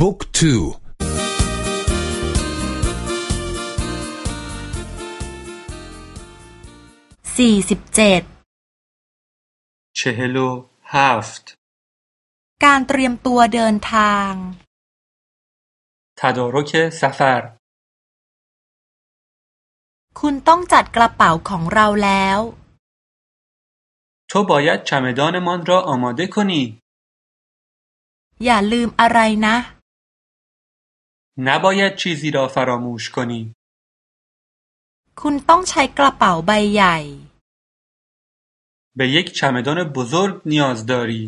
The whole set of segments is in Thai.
บุ๊กทูสี่สิบเจ็ดเชฮโลฮาฟต์การเตรียมตัวเดินทางทาดรุเคซาฟาร์คุณต้องจัดกระเป๋าของเราแล้ว تو باید چمدانمان را آماده کنی อย่าลืมอะไรนะ نباید چیزی را فراموش کنی คุณต้องใช้กระเป๋าใบใหญ่ به یک چمدان بزرگ نیاز داری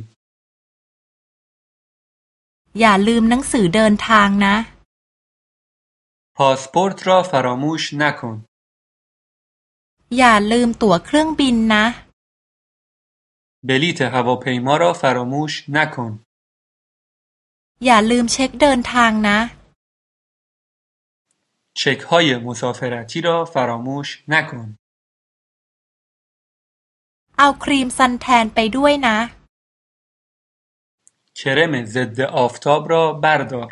อย่าลืมหนังสือเดินทางนะ پاسپورت را فراموش نکن อย่าลืมตั๋วเครื่องบินนะ بلیت هواپیما را فراموش نکن อย่าลืมเช็คเดินทางนะ چک های مسافرتی را فراموش نکن เอาครีมซันแทนไปด้วยนะ کرم ضد آفتاب را بردار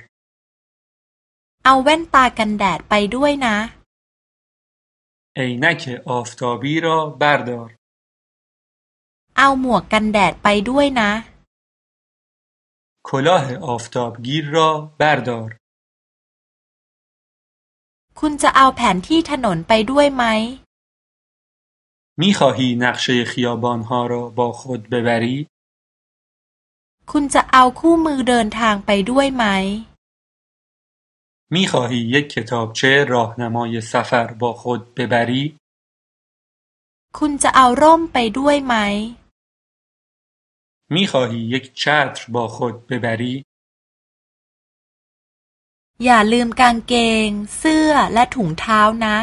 เอาแว่นตากันแดดไปด้วยนะ عینک آفتابی را بردار เอาหมวกกันแดดไปด้วยนะ کلاه آفتابگیر را بردار คุณจะเอาแผนที่ถนนไปด้วยไหม میخواهی نقشه خیابانها را با خود ببری؟ คุณจะเอาคู่มือเดินทางไปด้วยไหม میخواهی یک کتابچه راهنمای سفر با خود ببری؟ คุณจะเอาร่มไปด้วยไหม میخواهی یک چتر با خود ببری؟ อย่าลืมกางเกง เสื้อและถุงเท้านะ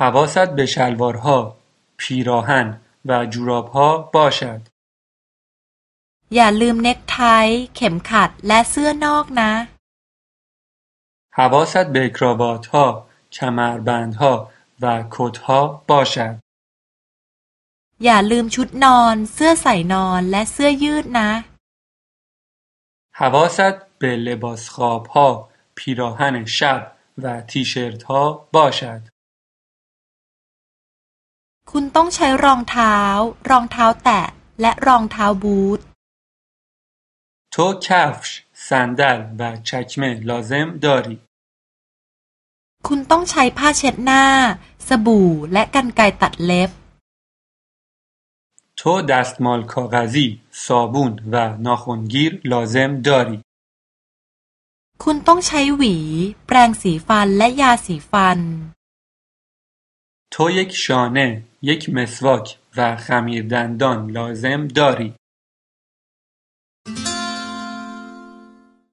حواست به شلوارها، پیراهن و جورابها باشد. อย่าลืมเน็กไท เข็มขัดและเสื้อนอกนะ حواست به کراواتها، کمربندها و کتها باشد. อย่าลืมชุดนอน เสื้อใส่นอนและเสื้อยืดนะ حواست به لباسخوابها، پیراهن شب و تیشرتها باشد. คุณต้องใช้รองเท้า รองเท้าแตะ และรองเท้าบูท تو کفش، صندل و چکمه لازم داری. คุณต้องใช้ผ้าเช็ดหน้า สบู่และกรรไกรตัดเล็บ تو دستمال کاغذی، صابون و ناخنگیر لازم داری. คุณต้องใช้หวี แปรงสีฟันและยาสีฟัน تو یک شانه، یک مسواک و خمیردندان لازم داری.